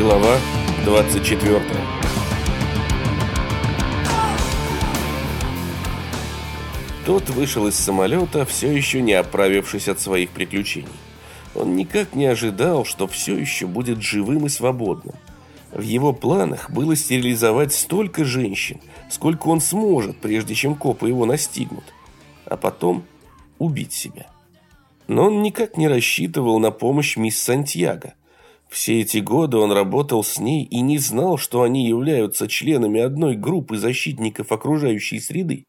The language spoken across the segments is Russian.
Глава 24 Тот вышел из самолета, все еще не оправившись от своих приключений. Он никак не ожидал, что все еще будет живым и свободным. В его планах было стерилизовать столько женщин, сколько он сможет, прежде чем копы его настигнут, а потом убить себя. Но он никак не рассчитывал на помощь мисс Сантьяго. Все эти годы он работал с ней и не знал, что они являются членами одной группы защитников окружающей среды.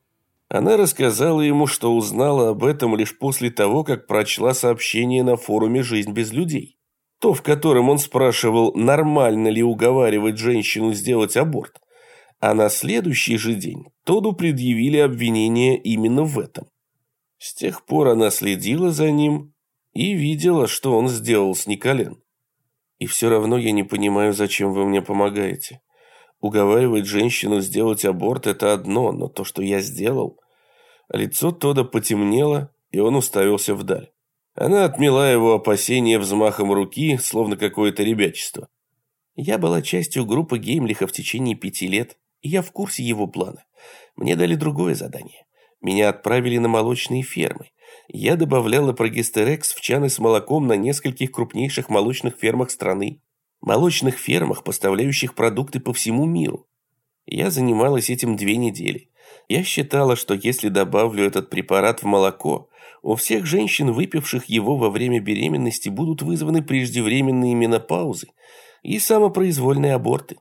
Она рассказала ему, что узнала об этом лишь после того, как прочла сообщение на форуме «Жизнь без людей». То, в котором он спрашивал, нормально ли уговаривать женщину сделать аборт. А на следующий же день Тоду предъявили обвинение именно в этом. С тех пор она следила за ним и видела, что он сделал с Николен. И все равно я не понимаю, зачем вы мне помогаете. Уговаривать женщину сделать аборт – это одно, но то, что я сделал... Лицо Тода потемнело, и он уставился вдаль. Она отмела его опасения взмахом руки, словно какое-то ребячество. Я была частью группы Геймлиха в течение пяти лет, и я в курсе его плана. Мне дали другое задание. Меня отправили на молочные фермы. Я добавляла прогестерекс в чаны с молоком на нескольких крупнейших молочных фермах страны. Молочных фермах, поставляющих продукты по всему миру. Я занималась этим две недели. Я считала, что если добавлю этот препарат в молоко, у всех женщин, выпивших его во время беременности, будут вызваны преждевременные менопаузы и самопроизвольные аборты.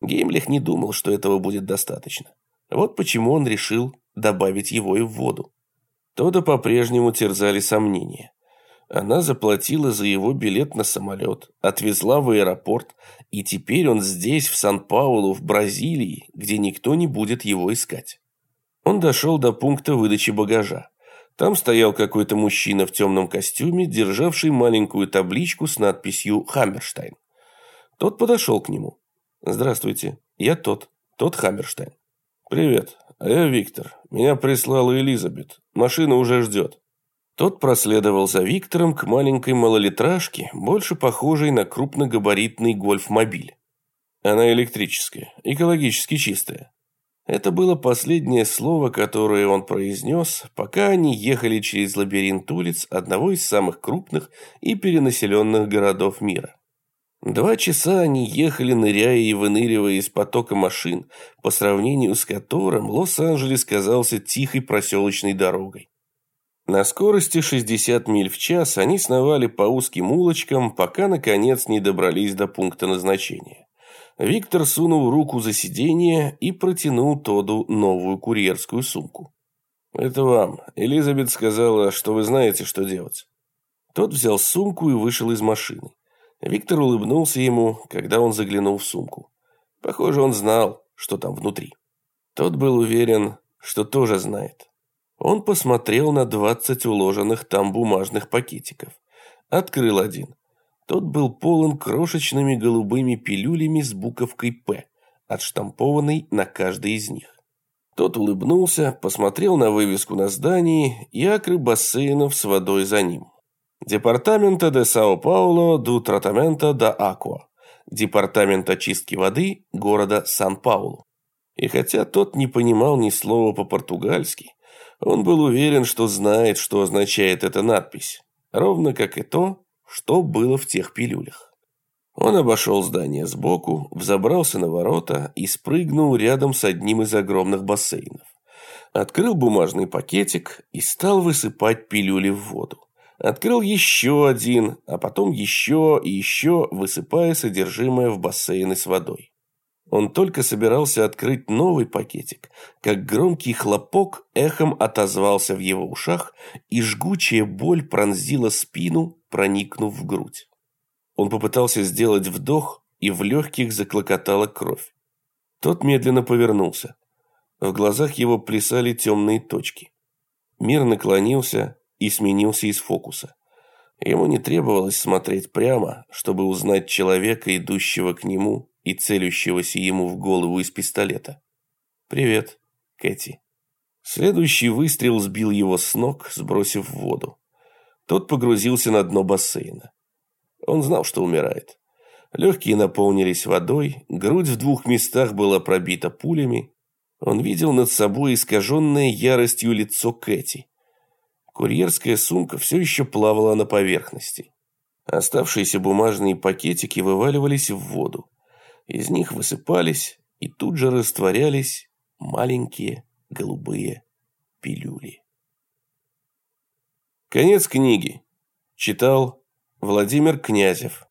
Геймлих не думал, что этого будет достаточно. Вот почему он решил добавить его и в воду. Тода по-прежнему терзали сомнения. Она заплатила за его билет на самолет, отвезла в аэропорт, и теперь он здесь, в Сан-Паулу, в Бразилии, где никто не будет его искать. Он дошел до пункта выдачи багажа. Там стоял какой-то мужчина в темном костюме, державший маленькую табличку с надписью «Хаммерштайн». Тот подошел к нему. «Здравствуйте, я тот, тот Хаммерштайн». «Привет, а я Виктор. Меня прислала Элизабет. Машина уже ждет». Тот проследовал за Виктором к маленькой малолитражке, больше похожей на крупногабаритный гольф-мобиль. Она электрическая, экологически чистая. Это было последнее слово, которое он произнес, пока они ехали через лабиринт улиц одного из самых крупных и перенаселенных городов мира. Два часа они ехали, ныряя и выныривая из потока машин, по сравнению с которым Лос-Анджелес казался тихой проселочной дорогой. На скорости 60 миль в час они сновали по узким улочкам, пока, наконец, не добрались до пункта назначения. Виктор сунул руку за сиденье и протянул Тоду новую курьерскую сумку. «Это вам. Элизабет сказала, что вы знаете, что делать». Тот взял сумку и вышел из машины. Виктор улыбнулся ему, когда он заглянул в сумку. Похоже, он знал, что там внутри. Тот был уверен, что тоже знает. Он посмотрел на двадцать уложенных там бумажных пакетиков. Открыл один. Тот был полон крошечными голубыми пилюлями с буковкой «П», отштампованной на каждой из них. Тот улыбнулся, посмотрел на вывеску на здании и акры бассейнов с водой за ним. Департамента де Сао-Пауло ду Тратамента да Аква. Департамент очистки воды города Сан-Паулу. И хотя тот не понимал ни слова по-португальски, он был уверен, что знает, что означает эта надпись, ровно как и то, что было в тех пилюлях. Он обошел здание сбоку, взобрался на ворота и спрыгнул рядом с одним из огромных бассейнов. Открыл бумажный пакетик и стал высыпать пилюли в воду. Открыл еще один, а потом еще и еще, высыпая содержимое в бассейны с водой. Он только собирался открыть новый пакетик, как громкий хлопок эхом отозвался в его ушах, и жгучая боль пронзила спину, проникнув в грудь. Он попытался сделать вдох, и в легких заклокотала кровь. Тот медленно повернулся. В глазах его плясали темные точки. Мир наклонился, и сменился из фокуса. Ему не требовалось смотреть прямо, чтобы узнать человека, идущего к нему и целющегося ему в голову из пистолета. «Привет, Кэти». Следующий выстрел сбил его с ног, сбросив в воду. Тот погрузился на дно бассейна. Он знал, что умирает. Легкие наполнились водой, грудь в двух местах была пробита пулями. Он видел над собой искаженное яростью лицо Кэти. Курьерская сумка все еще плавала на поверхности. Оставшиеся бумажные пакетики вываливались в воду. Из них высыпались и тут же растворялись маленькие голубые пилюли. Конец книги. Читал Владимир Князев.